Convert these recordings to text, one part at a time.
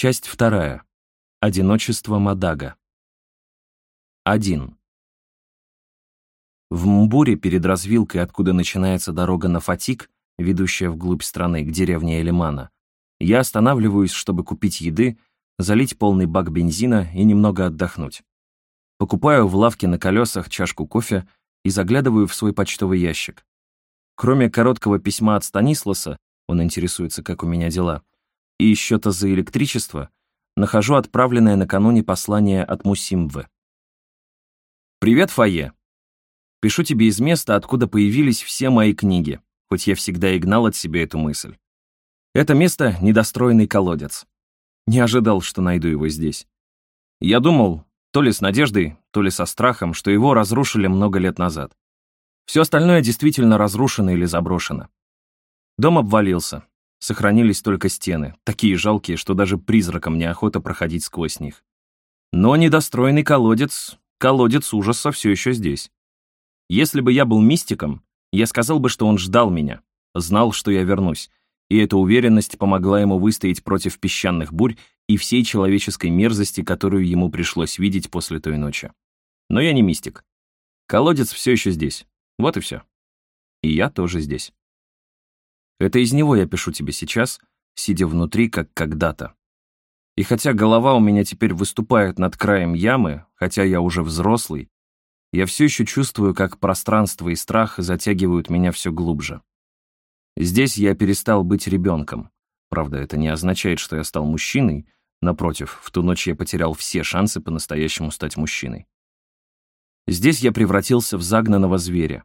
Часть вторая. Одиночество Мадага. 1. В Мбуре перед развилкой, откуда начинается дорога на Фатик, ведущая вглубь страны, к деревне Элимана, я останавливаюсь, чтобы купить еды, залить полный бак бензина и немного отдохнуть. Покупаю в лавке на колесах чашку кофе и заглядываю в свой почтовый ящик. Кроме короткого письма от Станисласа, он интересуется, как у меня дела, и счета за электричество, нахожу отправленное накануне послание от Мусимвы. «Привет, Фае. Пишу тебе из места, откуда появились все мои книги, хоть я всегда и гнал от себя эту мысль. Это место — недостроенный колодец. Не ожидал, что найду его здесь. Я думал, то ли с надеждой, то ли со страхом, что его разрушили много лет назад. Все остальное действительно разрушено или заброшено. Дом обвалился. Сохранились только стены, такие жалкие, что даже призракам неохота проходить сквозь них. Но недостроенный колодец, колодец ужаса все еще здесь. Если бы я был мистиком, я сказал бы, что он ждал меня, знал, что я вернусь, и эта уверенность помогла ему выстоять против песчаных бурь и всей человеческой мерзости, которую ему пришлось видеть после той ночи. Но я не мистик. Колодец все еще здесь. Вот и все. И я тоже здесь. Это из него я пишу тебе сейчас, сидя внутри, как когда-то. И хотя голова у меня теперь выступает над краем ямы, хотя я уже взрослый, я все еще чувствую, как пространство и страх затягивают меня все глубже. Здесь я перестал быть ребенком. Правда, это не означает, что я стал мужчиной. Напротив, в ту ночь я потерял все шансы по-настоящему стать мужчиной. Здесь я превратился в загнанного зверя.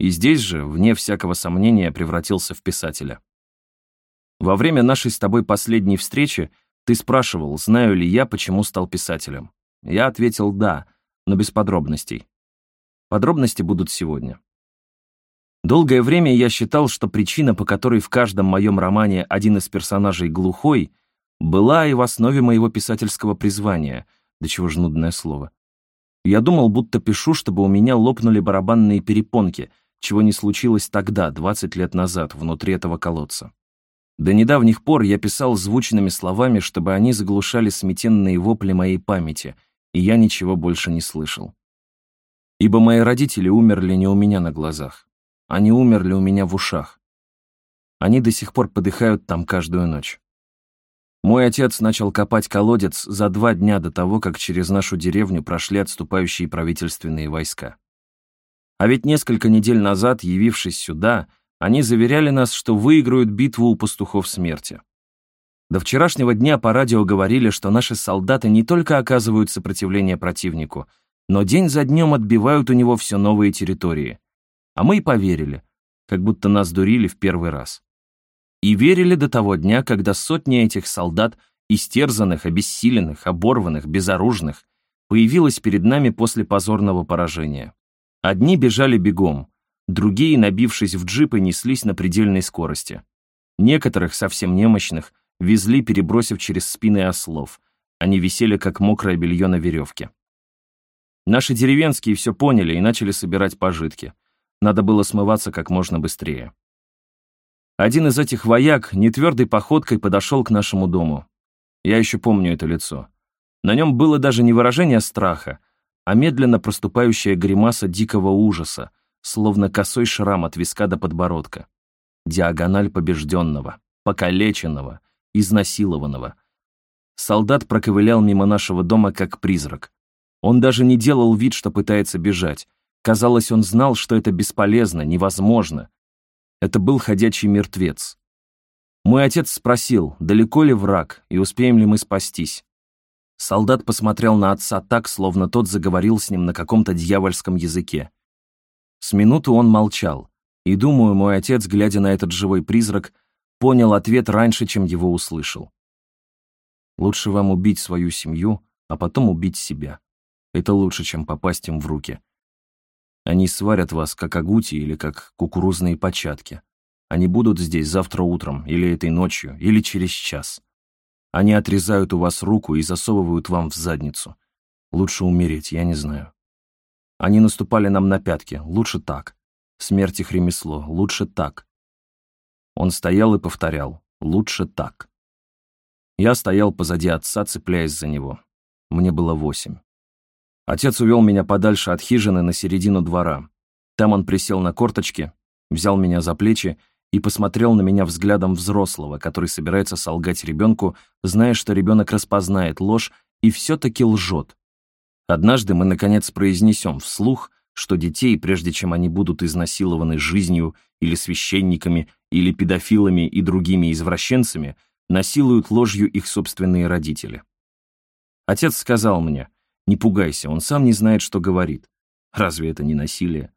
И здесь же, вне всякого сомнения, превратился в писателя. Во время нашей с тобой последней встречи ты спрашивал, знаю ли я, почему стал писателем. Я ответил «да», но без подробностей. Подробности будут сегодня. Долгое время я считал, что причина, по которой в каждом моем романе один из персонажей глухой, была и в основе моего писательского призвания, до чего ж нудное слово. Я думал, будто пишу, чтобы у меня лопнули барабанные перепонки, чего не случилось тогда, 20 лет назад, внутри этого колодца. До недавних пор я писал звучными словами, чтобы они заглушали сметенные вопли моей памяти, и я ничего больше не слышал. Ибо мои родители умерли не у меня на глазах. Они умерли у меня в ушах. Они до сих пор подыхают там каждую ночь. Мой отец начал копать колодец за два дня до того, как через нашу деревню прошли отступающие правительственные войска. А ведь несколько недель назад, явившись сюда, они заверяли нас, что выиграют битву у пастухов смерти. До вчерашнего дня по радио говорили, что наши солдаты не только оказывают сопротивление противнику, но день за днем отбивают у него все новые территории. А мы и поверили, как будто нас дурили в первый раз. И верили до того дня, когда сотни этих солдат, истерзанных, обессиленных, оборванных, безоружных, появилась перед нами после позорного поражения. Одни бежали бегом, другие, набившись в джипы, неслись на предельной скорости. Некоторых, совсем немощных, везли, перебросив через спины ослов. Они висели, как мокрое белье на веревке. Наши деревенские все поняли и начали собирать пожитки. Надо было смываться как можно быстрее. Один из этих вояк нетвердой походкой подошел к нашему дому. Я еще помню это лицо. На нем было даже не выражение страха, а медленно проступающая гримаса дикого ужаса, словно косой шрам от виска до подбородка. Диагональ побежденного, покалеченного, изнасилованного. Солдат проковылял мимо нашего дома как призрак. Он даже не делал вид, что пытается бежать. Казалось, он знал, что это бесполезно, невозможно. Это был ходячий мертвец. Мой отец спросил, далеко ли враг и успеем ли мы спастись. Солдат посмотрел на отца так, словно тот заговорил с ним на каком-то дьявольском языке. С минуту он молчал, и, думаю, мой отец, глядя на этот живой призрак, понял ответ раньше, чем его услышал. Лучше вам убить свою семью, а потом убить себя. Это лучше, чем попасть им в руки. Они сварят вас, как агути или как кукурузные початки. Они будут здесь завтра утром, или этой ночью, или через час. Они отрезают у вас руку и засовывают вам в задницу. Лучше умереть, я не знаю. Они наступали нам на пятки, лучше так. Смерть их ремесло, лучше так. Он стоял и повторял, лучше так. Я стоял позади отца, цепляясь за него. Мне было восемь. Отец увел меня подальше от хижины на середину двора. Там он присел на корточки, взял меня за плечи и посмотрел на меня взглядом взрослого, который собирается солгать ребенку, зная, что ребенок распознает ложь и все-таки лжет. Однажды мы, наконец, произнесем вслух, что детей, прежде чем они будут изнасилованы жизнью или священниками, или педофилами и другими извращенцами, насилуют ложью их собственные родители. Отец сказал мне, не пугайся, он сам не знает, что говорит. Разве это не насилие?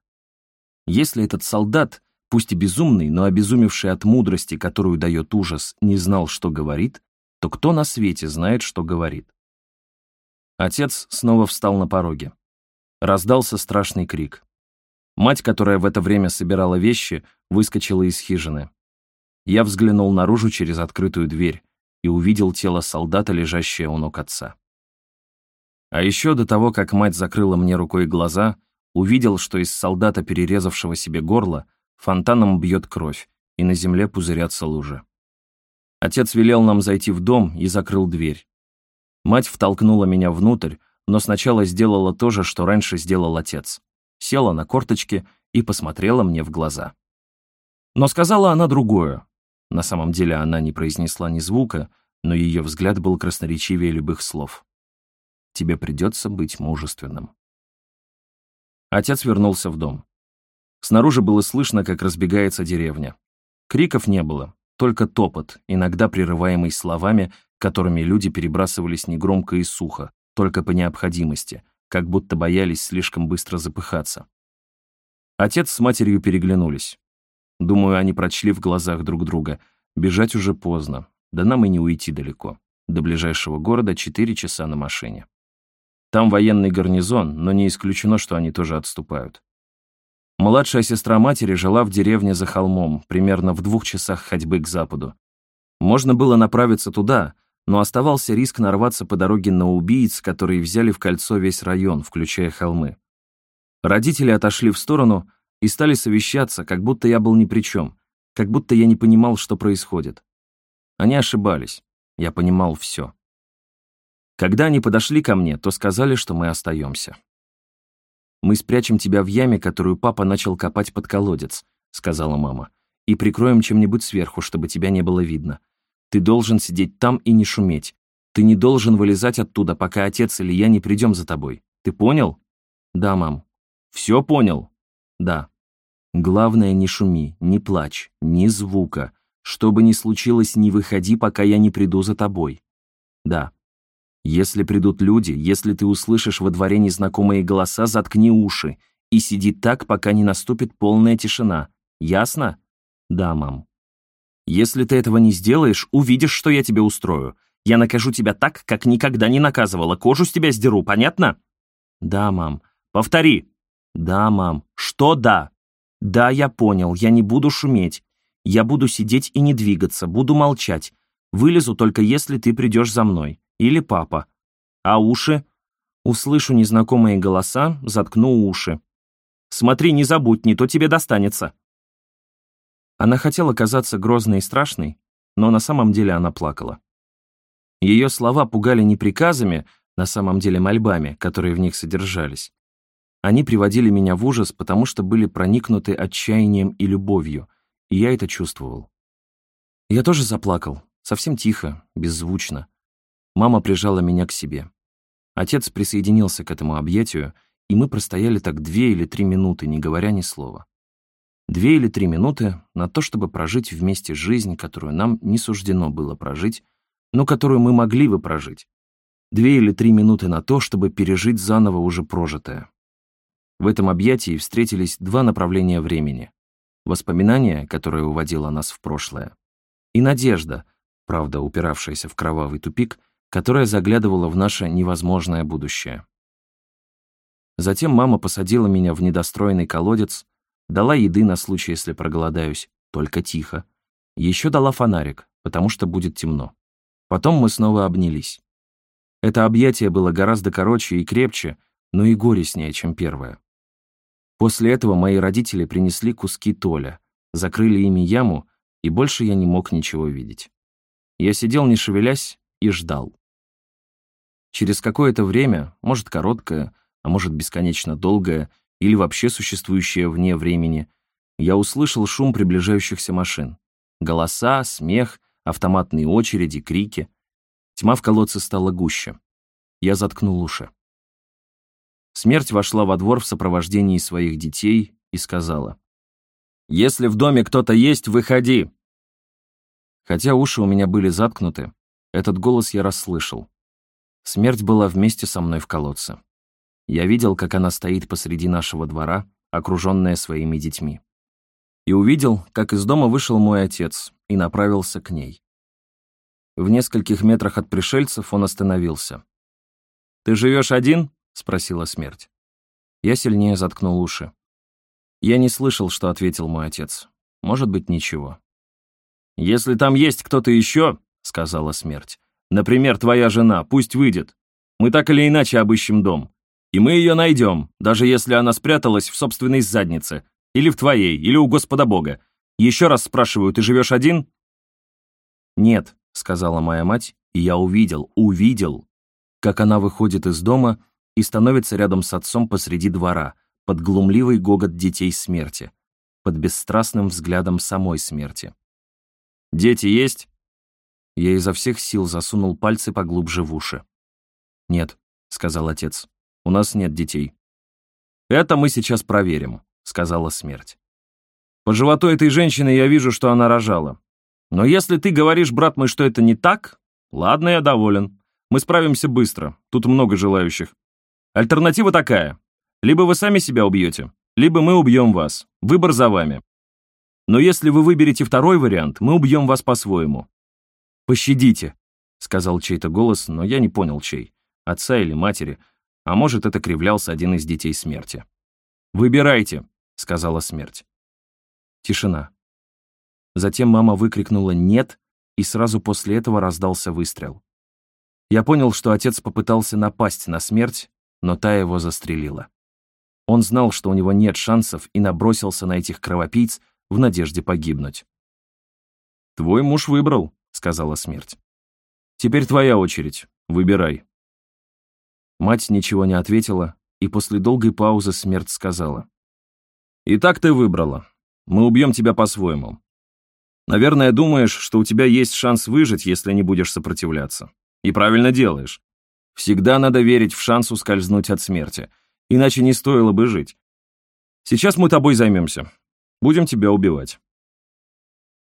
Если этот солдат, пусть и безумный, но обезумевший от мудрости, которую дает ужас, не знал, что говорит, то кто на свете знает, что говорит? Отец снова встал на пороге. Раздался страшный крик. Мать, которая в это время собирала вещи, выскочила из хижины. Я взглянул наружу через открытую дверь и увидел тело солдата, лежащее у ног отца. А еще до того, как мать закрыла мне рукой глаза, увидел, что из солдата, перерезавшего себе горло, фонтаном бьет кровь, и на земле пузырятся лужи. Отец велел нам зайти в дом и закрыл дверь. Мать втолкнула меня внутрь, но сначала сделала то же, что раньше сделал отец. Села на корточки и посмотрела мне в глаза. Но сказала она другое. На самом деле она не произнесла ни звука, но ее взгляд был красноречивее любых слов. «Тебе придется быть мужественным». Отец вернулся в дом. Снаружи было слышно, как разбегается деревня. Криков не было, только топот, иногда прерываемый словами, которыми люди перебрасывались негромко и сухо, только по необходимости, как будто боялись слишком быстро запыхаться. Отец с матерью переглянулись. Думаю, они прочли в глазах друг друга. Бежать уже поздно, да нам и не уйти далеко. До ближайшего города четыре часа на машине. Там военный гарнизон, но не исключено, что они тоже отступают. Младшая сестра матери жила в деревне за холмом, примерно в двух часах ходьбы к западу. Можно было направиться туда, но оставался риск нарваться по дороге на убийц, которые взяли в кольцо весь район, включая холмы. Родители отошли в сторону и стали совещаться, как будто я был ни при чем, как будто я не понимал, что происходит. Они ошибались, я понимал все. Когда они подошли ко мне, то сказали, что мы остаемся. «Мы спрячем тебя в яме, которую папа начал копать под колодец», — сказала мама, «и прикроем чем-нибудь сверху, чтобы тебя не было видно. Ты должен сидеть там и не шуметь. Ты не должен вылезать оттуда, пока отец или я не придем за тобой. Ты понял?» «Да, мам». «Все понял?» «Да». «Главное, не шуми, не плачь, ни звука. Что бы ни случилось, не выходи, пока я не приду за тобой». «Да». Если придут люди, если ты услышишь во дворе незнакомые голоса, заткни уши и сиди так, пока не наступит полная тишина. Ясно? Да, мам. Если ты этого не сделаешь, увидишь, что я тебе устрою. Я накажу тебя так, как никогда не наказывала. Кожу с тебя сдеру, понятно? Да, мам. Повтори. Да, мам. Что да? Да, я понял. Я не буду шуметь. Я буду сидеть и не двигаться, буду молчать. Вылезу только если ты придешь за мной. Или папа. А уши? Услышу незнакомые голоса, заткну уши. Смотри, не забудь, не то тебе достанется. Она хотела казаться грозной и страшной, но на самом деле она плакала. Ее слова пугали не приказами, на самом деле мольбами, которые в них содержались. Они приводили меня в ужас, потому что были проникнуты отчаянием и любовью, и я это чувствовал. Я тоже заплакал, совсем тихо, беззвучно. Мама прижала меня к себе. Отец присоединился к этому объятию, и мы простояли так две или три минуты, не говоря ни слова. Две или три минуты на то, чтобы прожить вместе жизнь, которую нам не суждено было прожить, но которую мы могли бы прожить. Две или три минуты на то, чтобы пережить заново уже прожитое. В этом объятии встретились два направления времени. Воспоминания, которое уводило нас в прошлое, и надежда, правда, упиравшаяся в кровавый тупик — которая заглядывала в наше невозможное будущее. Затем мама посадила меня в недостроенный колодец, дала еды на случай, если проголодаюсь, только тихо. Еще дала фонарик, потому что будет темно. Потом мы снова обнялись. Это объятие было гораздо короче и крепче, но и горестнее, чем первое. После этого мои родители принесли куски толя, закрыли ими яму, и больше я не мог ничего видеть. Я сидел, не шевелясь, и ждал. Через какое-то время, может короткое, а может бесконечно долгое, или вообще существующее вне времени, я услышал шум приближающихся машин. Голоса, смех, автоматные очереди, крики. Тьма в колодце стала гуще. Я заткнул уши. Смерть вошла во двор в сопровождении своих детей и сказала, «Если в доме кто-то есть, выходи!» Хотя уши у меня были заткнуты, этот голос я расслышал. Смерть была вместе со мной в колодце. Я видел, как она стоит посреди нашего двора, окруженная своими детьми. И увидел, как из дома вышел мой отец и направился к ней. В нескольких метрах от пришельцев он остановился. «Ты живешь один?» — спросила смерть. Я сильнее заткнул уши. Я не слышал, что ответил мой отец. Может быть, ничего. «Если там есть кто-то еще», — сказала смерть, «например, твоя жена, пусть выйдет. Мы так или иначе обыщем дом. И мы ее найдем, даже если она спряталась в собственной заднице. Или в твоей, или у Господа Бога. Еще раз спрашиваю, ты живешь один?» «Нет», — сказала моя мать, и я увидел, увидел, как она выходит из дома и становится рядом с отцом посреди двора, под глумливый гогот детей смерти, под бесстрастным взглядом самой смерти. «Дети есть?» Я изо всех сил засунул пальцы поглубже в уши. «Нет», — сказал отец, — «у нас нет детей». «Это мы сейчас проверим», — сказала смерть. «По животу этой женщины я вижу, что она рожала. Но если ты говоришь, брат мой, что это не так, ладно, я доволен. Мы справимся быстро, тут много желающих. Альтернатива такая. Либо вы сами себя убьете, либо мы убьем вас. Выбор за вами. Но если вы выберете второй вариант, мы убьем вас по-своему. «Пощадите», — сказал чей-то голос, но я не понял, чей. Отца или матери, а может, это кривлялся один из детей смерти. «Выбирайте», — сказала смерть. Тишина. Затем мама выкрикнула «нет», и сразу после этого раздался выстрел. Я понял, что отец попытался напасть на смерть, но та его застрелила. Он знал, что у него нет шансов, и набросился на этих кровопийц, в надежде погибнуть. «Твой муж выбрал», — сказала смерть. «Теперь твоя очередь. Выбирай». Мать ничего не ответила, и после долгой паузы смерть сказала. «Итак ты выбрала. Мы убьем тебя по-своему. Наверное, думаешь, что у тебя есть шанс выжить, если не будешь сопротивляться. И правильно делаешь. Всегда надо верить в шанс ускользнуть от смерти, иначе не стоило бы жить. Сейчас мы тобой займемся. Будем тебя убивать».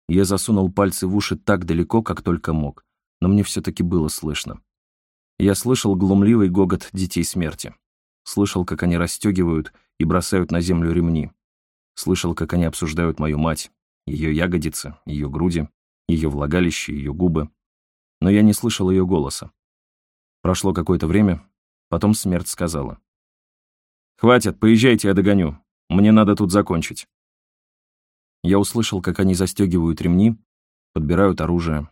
Я засунул пальцы в уши так далеко, как только мог, но мне все-таки было слышно. Я слышал глумливый гогот детей смерти. Слышал, как они расстегивают и бросают на землю ремни. Слышал, как они обсуждают мою мать, ее ягодицы, ее груди, ее влагалище, ее губы. Но я не слышал ее голоса. Прошло какое-то время, потом смерть сказала. «Хватит, поезжайте, я догоню. Мне надо тут закончить». Я услышал, как они застегивают ремни, подбирают оружие.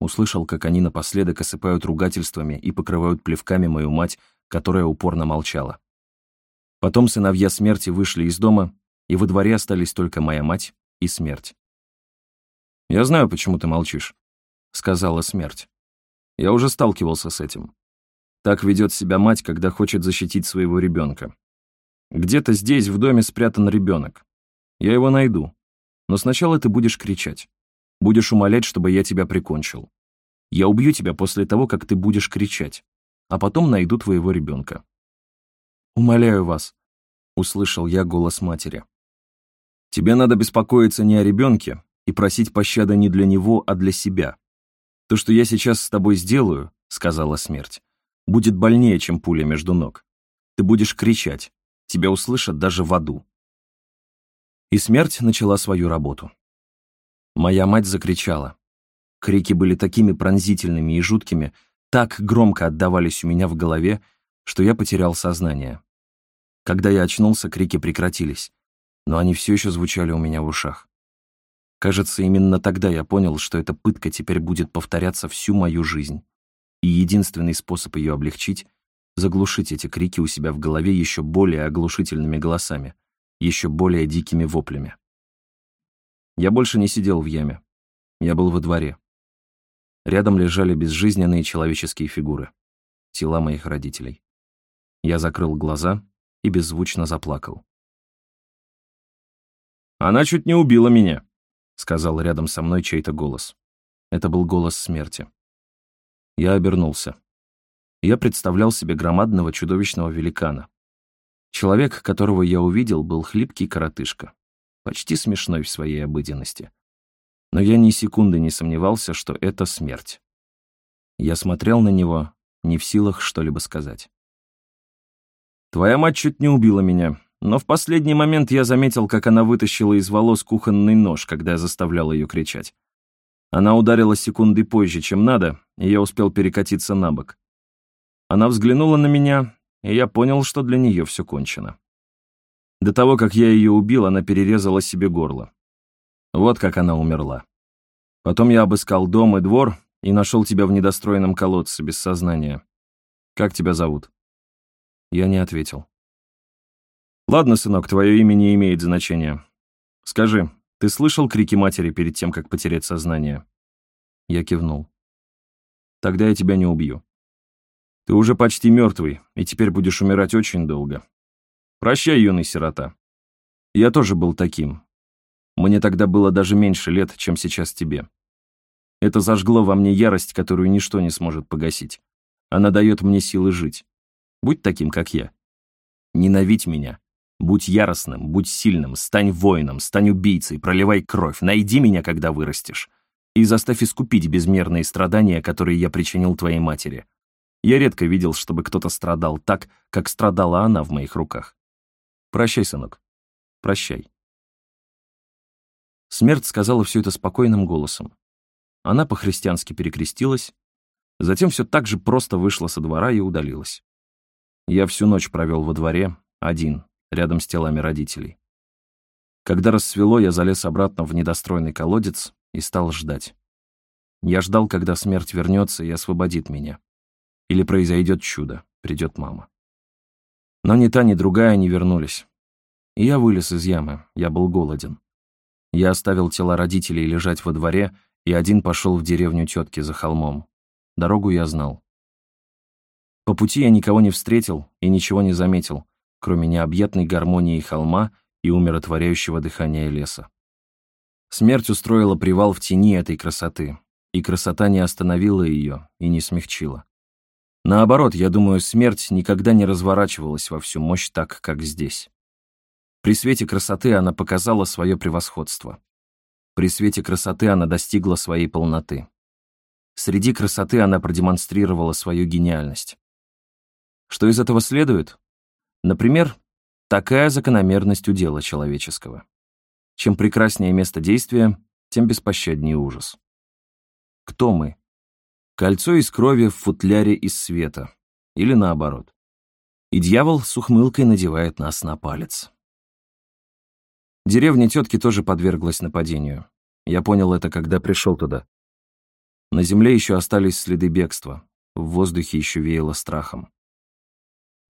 Услышал, как они напоследок осыпают ругательствами и покрывают плевками мою мать, которая упорно молчала. Потом сыновья смерти вышли из дома, и во дворе остались только моя мать и смерть. «Я знаю, почему ты молчишь», — сказала смерть. «Я уже сталкивался с этим. Так ведет себя мать, когда хочет защитить своего ребенка. Где-то здесь, в доме, спрятан ребенок. Я его найду. Но сначала ты будешь кричать. Будешь умолять, чтобы я тебя прикончил. Я убью тебя после того, как ты будешь кричать. А потом найду твоего ребенка. «Умоляю вас», — услышал я голос матери. «Тебе надо беспокоиться не о ребенке и просить пощады не для него, а для себя. То, что я сейчас с тобой сделаю, — сказала смерть, — будет больнее, чем пуля между ног. Ты будешь кричать. Тебя услышат даже в аду. И смерть начала свою работу. Моя мать закричала. Крики были такими пронзительными и жуткими, так громко отдавались у меня в голове, что я потерял сознание. Когда я очнулся, крики прекратились, но они все еще звучали у меня в ушах. Кажется, именно тогда я понял, что эта пытка теперь будет повторяться всю мою жизнь. И единственный способ ее облегчить — заглушить эти крики у себя в голове еще более оглушительными голосами, еще более дикими воплями. Я больше не сидел в яме. Я был во дворе. Рядом лежали безжизненные человеческие фигуры. Тела моих родителей. Я закрыл глаза и беззвучно заплакал. «Она чуть не убила меня», — сказал рядом со мной чей-то голос. Это был голос смерти. Я обернулся. Я представлял себе громадного чудовищного великана. Человек, которого я увидел, был хлипкий коротышка, почти смешной в своей обыденности. Но я ни секунды не сомневался, что это смерть. Я смотрел на него, не в силах что-либо сказать. «Твоя мать чуть не убила меня, но в последний момент я заметил, как она вытащила из волос кухонный нож, когда я заставлял ее кричать. Она ударила секунды позже, чем надо, и я успел перекатиться на бок. Она взглянула на меня, и я понял, что для нее все кончено. До того, как я ее убил, она перерезала себе горло. Вот как она умерла. Потом я обыскал дом и двор и нашел тебя в недостроенном колодце без сознания. Как тебя зовут?» Я не ответил. «Ладно, сынок, твое имя не имеет значения. Скажи, ты слышал крики матери перед тем, как потерять сознание?» Я кивнул. «Тогда я тебя не убью. Ты уже почти мертвый, и теперь будешь умирать очень долго. Прощай, юный сирота. Я тоже был таким, мне тогда было даже меньше лет, чем сейчас тебе. Это зажгло во мне ярость, которую ничто не сможет погасить. Она дает мне силы жить. Будь таким, как я. Ненавидь меня. Будь яростным, будь сильным, стань воином, стань убийцей, проливай кровь, найди меня, когда вырастешь. И заставь искупить безмерные страдания, которые я причинил твоей матери. Я редко видел, чтобы кто-то страдал так, как страдала она в моих руках. Прощай, сынок. Прощай. Смерть сказала все это спокойным голосом. Она по-христиански перекрестилась, затем все так же просто вышла со двора и удалилась. Я всю ночь провел во дворе, один, рядом с телами родителей. Когда рассвело, я залез обратно в недостроенный колодец и стал ждать. Я ждал, когда смерть вернется и освободит меня. Или произойдет чудо, придет мама. Но ни та, ни другая не вернулись. И я вылез из ямы, я был голоден. Я оставил тела родителей лежать во дворе и один пошел в деревню тетки за холмом. Дорогу я знал. По пути я никого не встретил и ничего не заметил, кроме необъятной гармонии холма и умиротворяющего дыхания леса. Смерть устроила привал в тени этой красоты, и красота не остановила ее и не смягчила. Наоборот, я думаю, смерть никогда не разворачивалась во всю мощь так, как здесь. При свете красоты она показала свое превосходство. При свете красоты она достигла своей полноты. Среди красоты она продемонстрировала свою гениальность. Что из этого следует? Например, такая закономерность удела человеческого. Чем прекраснее место действия, тем беспощаднее ужас. Кто мы? Кольцо из крови в футляре из света. Или наоборот. И дьявол с ухмылкой надевает нас на палец. Деревня тетки тоже подверглась нападению. Я понял это, когда пришел туда. На земле еще остались следы бегства, в воздухе еще веяло страхом.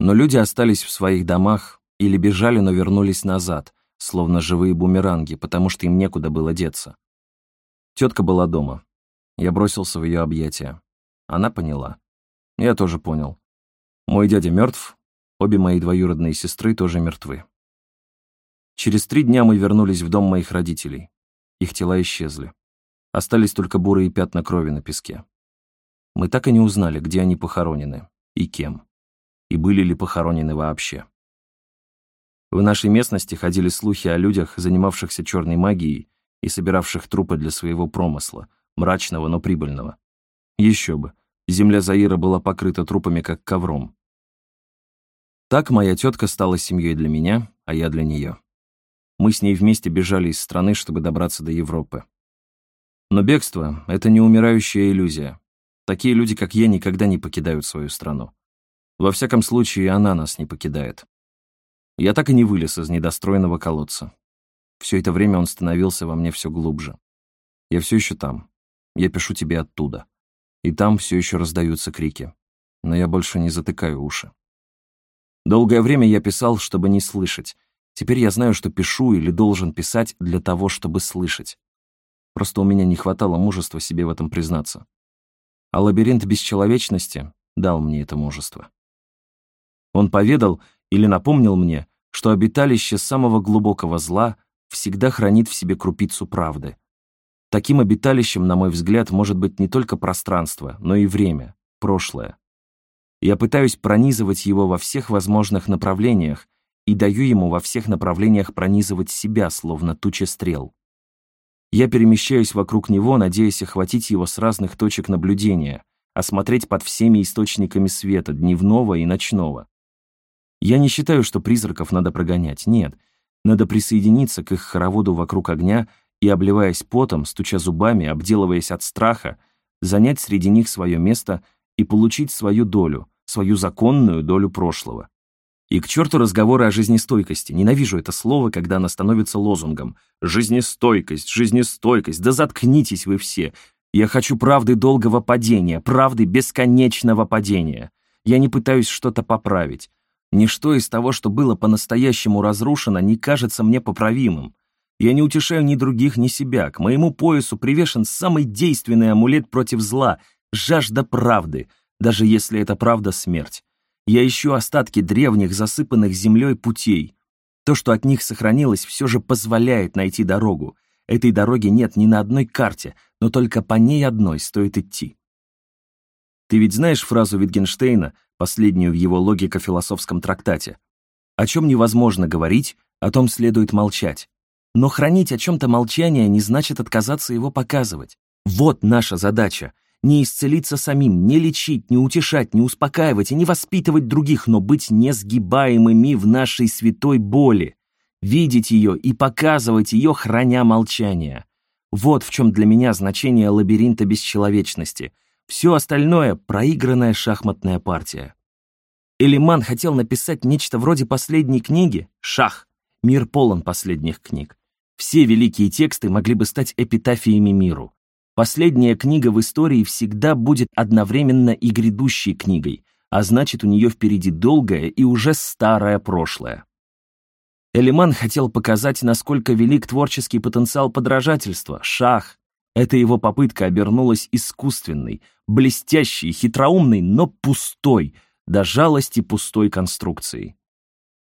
Но люди остались в своих домах или бежали, но вернулись назад, словно живые бумеранги, потому что им некуда было деться. Тетка была дома. Я бросился в ее объятия. Она поняла. Я тоже понял. Мой дядя мертв, обе мои двоюродные сестры тоже мертвы. Через три дня мы вернулись в дом моих родителей. Их тела исчезли. Остались только бурые пятна крови на песке. Мы так и не узнали, где они похоронены и кем. И были ли похоронены вообще. В нашей местности ходили слухи о людях, занимавшихся черной магией и собиравших трупы для своего промысла, мрачного, но прибыльного. Еще бы, земля Заира была покрыта трупами, как ковром. Так моя тетка стала семьей для меня, а я для нее. Мы с ней вместе бежали из страны, чтобы добраться до Европы. Но бегство — это не умирающая иллюзия. Такие люди, как я, никогда не покидают свою страну. Во всяком случае, она нас не покидает. Я так и не вылез из недостроенного колодца. Все это время он становился во мне все глубже. Я все еще там. Я пишу тебе оттуда. И там все еще раздаются крики. Но я больше не затыкаю уши. Долгое время я писал, чтобы не слышать, Теперь я знаю, что пишу или должен писать для того, чтобы слышать. Просто у меня не хватало мужества себе в этом признаться. а лабиринт бесчеловечности дал мне это мужество. Он поведал или напомнил мне, что обиталище самого глубокого зла всегда хранит в себе крупицу правды. Таким обиталищем, на мой взгляд, может быть не только пространство, но и время, прошлое. Я пытаюсь пронизывать его во всех возможных направлениях и даю ему во всех направлениях пронизывать себя, словно туча стрел. Я перемещаюсь вокруг него, надеясь охватить его с разных точек наблюдения, осмотреть под всеми источниками света, дневного и ночного. Я не считаю, что призраков надо прогонять, нет. Надо присоединиться к их хороводу вокруг огня и, обливаясь потом, стуча зубами, обделываясь от страха, занять среди них свое место и получить свою долю, свою законную долю прошлого. И к черту разговоры о жизнестойкости. Ненавижу это слово, когда оно становится лозунгом. Жизнестойкость, жизнестойкость, да заткнитесь вы все. Я хочу правды долгого падения, правды бесконечного падения. Я не пытаюсь что-то поправить. Ничто из того, что было по-настоящему разрушено, не кажется мне поправимым. Я не утешаю ни других, ни себя. К моему поясу привешен самый действенный амулет против зла — жажда правды, даже если это правда смерть. Я ищу остатки древних, засыпанных землей путей. То, что от них сохранилось, все же позволяет найти дорогу. Этой дороги нет ни на одной карте, но только по ней одной стоит идти. Ты ведь знаешь фразу Витгенштейна, последнюю в его логико-философском трактате. О чем невозможно говорить, о том следует молчать. Но хранить о чем-то молчание не значит отказаться его показывать. Вот наша задача. Не исцелиться самим, не лечить, не утешать, не успокаивать и не воспитывать других, но быть несгибаемыми в нашей святой боли. Видеть ее и показывать ее, храня молчание. Вот в чем для меня значение лабиринта бесчеловечности. Все остальное — проигранная шахматная партия. Элиман хотел написать нечто вроде последней книги «Шах». Мир полон последних книг. Все великие тексты могли бы стать эпитафиями миру. Последняя книга в истории всегда будет одновременно и грядущей книгой, а значит, у нее впереди долгое и уже старое прошлое. Элиман хотел показать, насколько велик творческий потенциал подражательства, шах, эта его попытка обернулась искусственной, блестящей, хитроумной, но пустой, до жалости пустой конструкцией.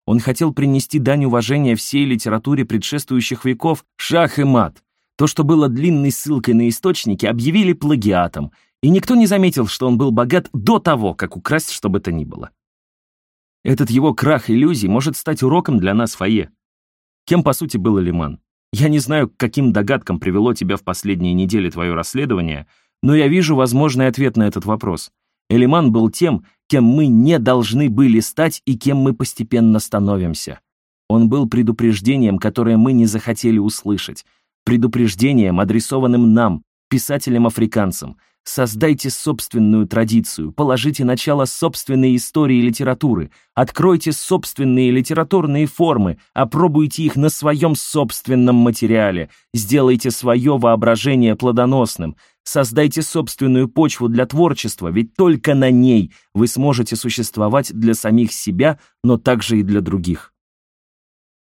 Он хотел принести дань уважения всей литературе предшествующих веков шах и мат. То, что было длинной ссылкой на источники, объявили плагиатом, и никто не заметил, что он был богат до того, как украсть что бы то ни было. Этот его крах иллюзий может стать уроком для нас, Фае. Кем, по сути, был Лиман? Я не знаю, к каким догадкам привело тебя в последние недели твое расследование, но я вижу возможный ответ на этот вопрос. Элиман был тем, кем мы не должны были стать и кем мы постепенно становимся. Он был предупреждением, которое мы не захотели услышать, предупреждением, адресованным нам, писателям-африканцам, Создайте собственную традицию, положите начало собственной истории литературы, откройте собственные литературные формы, опробуйте их на своем собственном материале, сделайте свое воображение плодоносным, создайте собственную почву для творчества, ведь только на ней вы сможете существовать для самих себя, но также и для других.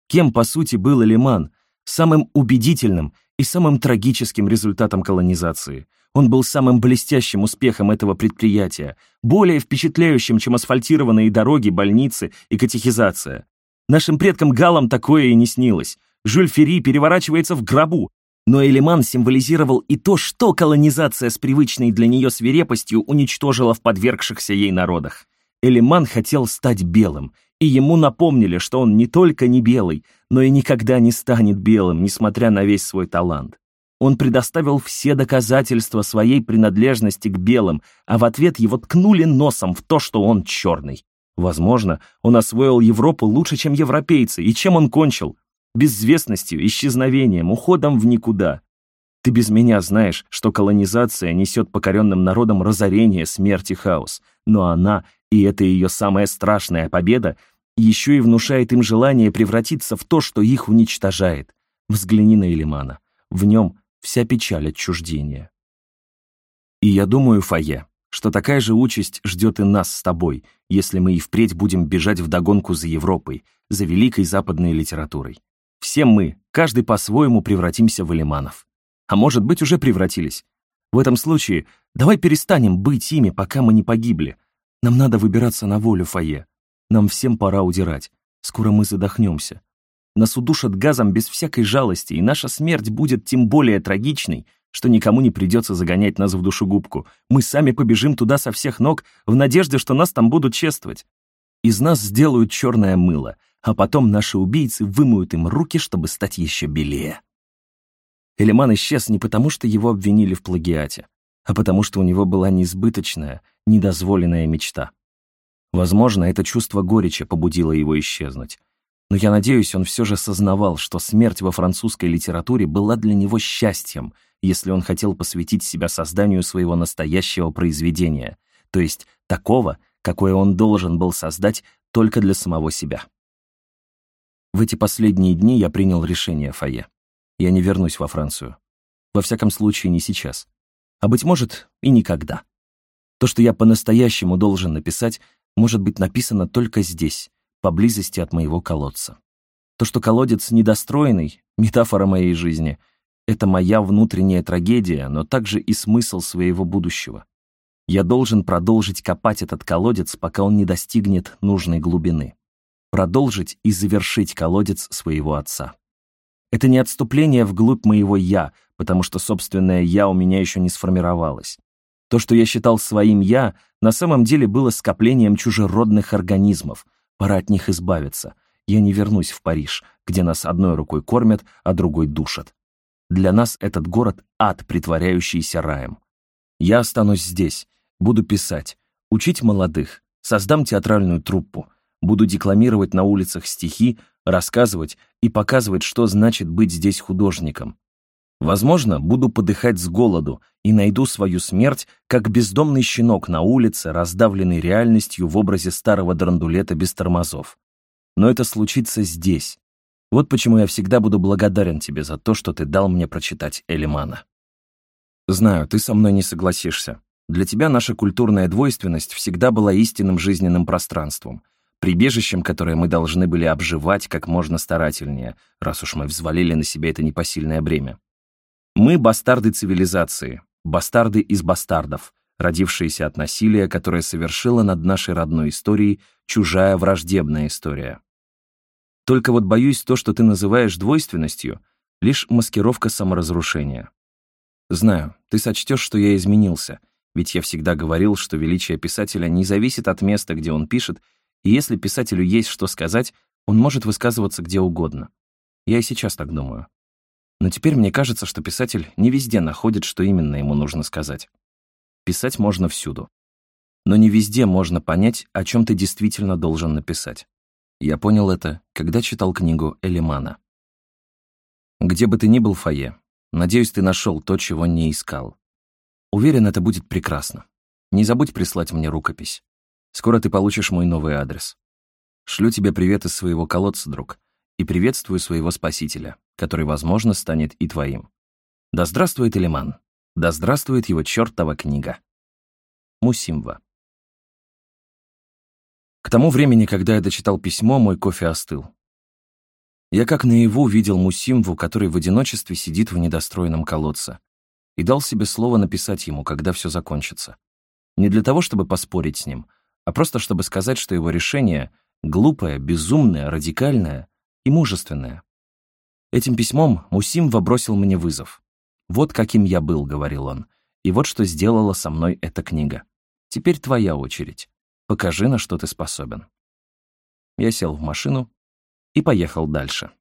Кем, по сути, был Элиман? Самым убедительным и самым трагическим результатом колонизации – он был самым блестящим успехом этого предприятия, более впечатляющим, чем асфальтированные дороги, больницы и катехизация. Нашим предкам Галам такое и не снилось. Жюль Ферри переворачивается в гробу, но Элиман символизировал и то, что колонизация с привычной для нее свирепостью уничтожила в подвергшихся ей народах. Элиман хотел стать белым, и ему напомнили, что он не только не белый, но и никогда не станет белым, несмотря на весь свой талант. Он предоставил все доказательства своей принадлежности к белым, а в ответ его ткнули носом в то, что он черный. Возможно, он освоил Европу лучше, чем европейцы, и чем он кончил? Безвестностью, исчезновением, уходом в никуда. Ты без меня знаешь, что колонизация несет покоренным народам разорение, смерть и хаос. Но она, и это ее самая страшная победа, еще и внушает им желание превратиться в то, что их уничтожает. Взгляни на Элимана. В нем вся печаль отчуждения. И я думаю, Фае, что такая же участь ждет и нас с тобой, если мы и впредь будем бежать вдогонку за Европой, за великой западной литературой. Все мы, каждый по-своему, превратимся в элеманов. А может быть, уже превратились. В этом случае давай перестанем быть ими, пока мы не погибли. Нам надо выбираться на волю, Фае. Нам всем пора удирать. Скоро мы задохнемся. Нас удушат газом без всякой жалости, и наша смерть будет тем более трагичной, что никому не придется загонять нас в душегубку. Мы сами побежим туда со всех ног в надежде, что нас там будут чествовать. Из нас сделают черное мыло, а потом наши убийцы вымоют им руки, чтобы стать еще белее. Элеман исчез не потому, что его обвинили в плагиате, а потому что у него была несбыточная, недозволенная мечта. Возможно, это чувство горечи побудило его исчезнуть. Но я надеюсь, он все же сознавал, что смерть во французской литературе была для него счастьем, если он хотел посвятить себя созданию своего настоящего произведения, то есть такого, какое он должен был создать только для самого себя. В эти последние дни я принял решение, Фае. Я не вернусь во Францию. Во всяком случае, не сейчас. А быть может, и никогда. То, что я по-настоящему должен написать, может быть написано только здесь, поблизости от моего колодца. То, что колодец недостроенный, метафора моей жизни, это моя внутренняя трагедия, но также и смысл своего будущего. Я должен продолжить копать этот колодец, пока он не достигнет нужной глубины. Продолжить и завершить колодец своего отца. Это не отступление вглубь моего «я», потому что собственное «я» у меня еще не сформировалось. То, что я считал своим «я», на самом деле было скоплением чужеродных организмов. Пора от них избавиться. Я не вернусь в Париж, где нас одной рукой кормят, а другой душат. Для нас этот город — ад, притворяющийся раем. Я останусь здесь, буду писать, учить молодых, создам театральную труппу, буду декламировать на улицах стихи, рассказывать и показывать, что значит быть здесь художником. Возможно, буду подыхать с голоду и найду свою смерть, как бездомный щенок на улице, раздавленный реальностью в образе старого драндулета без тормозов. Но это случится здесь. Вот почему я всегда буду благодарен тебе за то, что ты дал мне прочитать Элимана. Знаю, ты со мной не согласишься. Для тебя наша культурная двойственность всегда была истинным жизненным пространством, прибежищем, которое мы должны были обживать как можно старательнее, раз уж мы взвалили на себя это непосильное бремя. Мы — бастарды цивилизации, бастарды из бастардов, родившиеся от насилия, которое совершила над нашей родной историей чужая враждебная история. Только вот боюсь, то, что ты называешь двойственностью, лишь маскировка саморазрушения. Знаю, ты сочтешь, что я изменился, ведь я всегда говорил, что величие писателя не зависит от места, где он пишет, и если писателю есть что сказать, он может высказываться где угодно. Я и сейчас так думаю. Но теперь мне кажется, что писатель не везде находит, что именно ему нужно сказать. Писать можно всюду. Но не везде можно понять, о чем ты действительно должен написать. Я понял это, когда читал книгу Элимана. Где бы ты ни был, Фае, надеюсь, ты нашел то, чего не искал. Уверен, это будет прекрасно. Не забудь прислать мне рукопись. Скоро ты получишь мой новый адрес. Шлю тебе привет из своего колодца, друг, и приветствую своего спасителя, который, возможно, станет и твоим. Да здравствует Элиман! Да здравствует его чертова книга! Мусимва. К тому времени, когда я дочитал письмо, мой кофе остыл. Я как наяву видел Мусимву, который в одиночестве сидит в недостроенном колодце, и дал себе слово написать ему, когда все закончится. Не для того, чтобы поспорить с ним, а просто чтобы сказать, что его решение глупое, безумное, радикальное и мужественное. Этим письмом Мусимва бросил мне вызов. «Вот каким я был», — говорил он, — «и вот что сделала со мной эта книга. Теперь твоя очередь. Покажи, на что ты способен. Я сел в машину и поехал дальше.